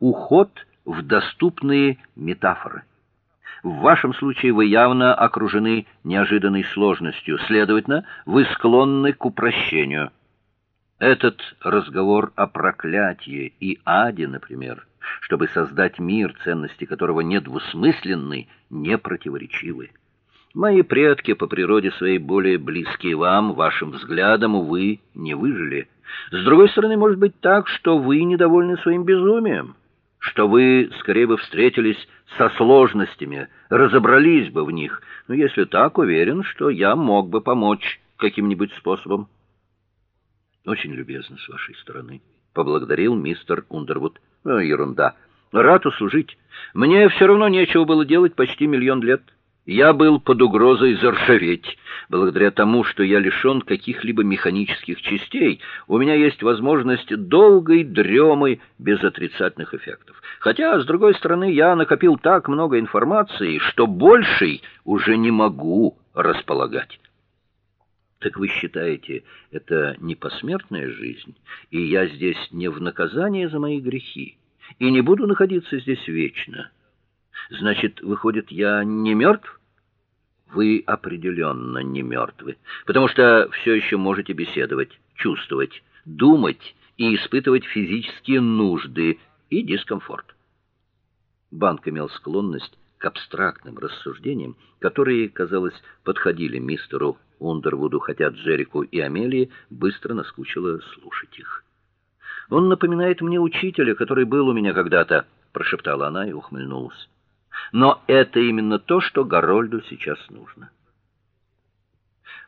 уход в доступные метафоры. В вашем случае вы явно окружены неожиданной сложностью, следовательно, вы склонны к упрощению. Этот разговор о проклятии и аде, например, чтобы создать мир, ценности которого недвусмысленны, не противоречивы. Мои предки по природе своей более близкие вам, вашим взглядам, увы, не выжили. С другой стороны, может быть так, что вы недовольны своим безумием, что вы скорее бы встретились со сложностями, разобрались бы в них. Но если так, уверен, что я мог бы помочь каким-нибудь способом. Очень любезно с вашей стороны, поблагодарил мистер Ундервуд. Ну, ерунда. Рад услужить. Мне все равно нечего было делать почти миллион лет. Я был под угрозой заржаветь. Благодаря тому, что я лишён каких-либо механических частей, у меня есть возможность долгой дремы без отрицательных эффектов. Хотя, с другой стороны, я накопил так много информации, что большей уже не могу располагать. Так вы считаете, это не посмертная жизнь, и я здесь не в наказание за мои грехи, и не буду находиться здесь вечно? Значит, выходит, я не мертв? Вы определенно не мертвы, потому что все еще можете беседовать, чувствовать, думать и испытывать физические нужды и дискомфорт. Банк имел склонность к абстрактным рассуждениям, которые, казалось, подходили мистеру Ундервуду, хотя Джеррику и Амелии быстро наскучило слушать их. Он напоминает мне учителя, который был у меня когда-то, прошептала она и ухмыльнулась. Но это именно то, что Горольду сейчас нужно.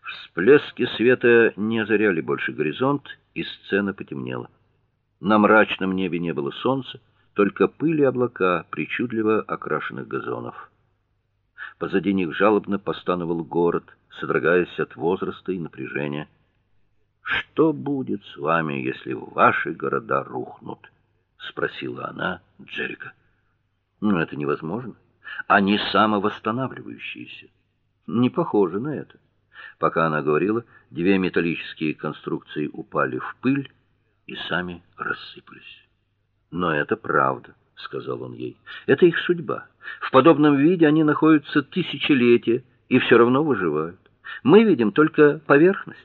Всплески света не озаряли больше горизонт, и сцена потемнела. На мрачном небе не было солнца, только пыль и облака причудливо окрашенных газонов. Позади них жалобно постановал город, содрогаясь от возраста и напряжения. Что будет с вами, если ваши города рухнут? спросила она Джерика. Но это невозможно. Они самовосстанавливающиеся. Не похоже на это. Пока она говорила, две металлические конструкции упали в пыль и сами рассыпались. Но это правда, сказал он ей. Это их судьба. В подобном виде они находятся тысячелетия и все равно выживают. Мы видим только поверхность.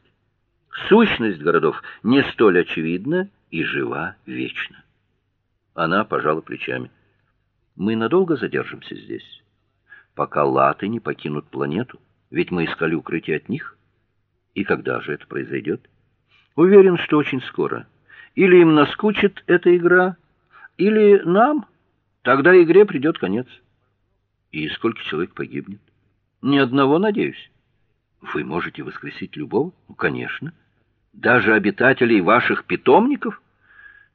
Сущность городов не столь очевидна и жива вечно. Она пожала плечами. Мы надолго задержимся здесь, пока латы не покинут планету, ведь мы искали укрытие от них. И когда же это произойдет? Уверен, что очень скоро. Или им наскучит эта игра, или нам. Тогда игре придет конец. И сколько человек погибнет? Ни одного, надеюсь. Вы можете воскресить любого? Ну, конечно. Даже обитателей ваших питомников?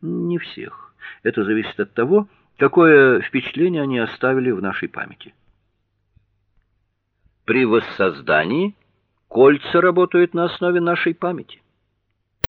Не всех. Это зависит от того, Какое впечатление они оставили в нашей памяти? При воссоздании кольца работают на основе нашей памяти.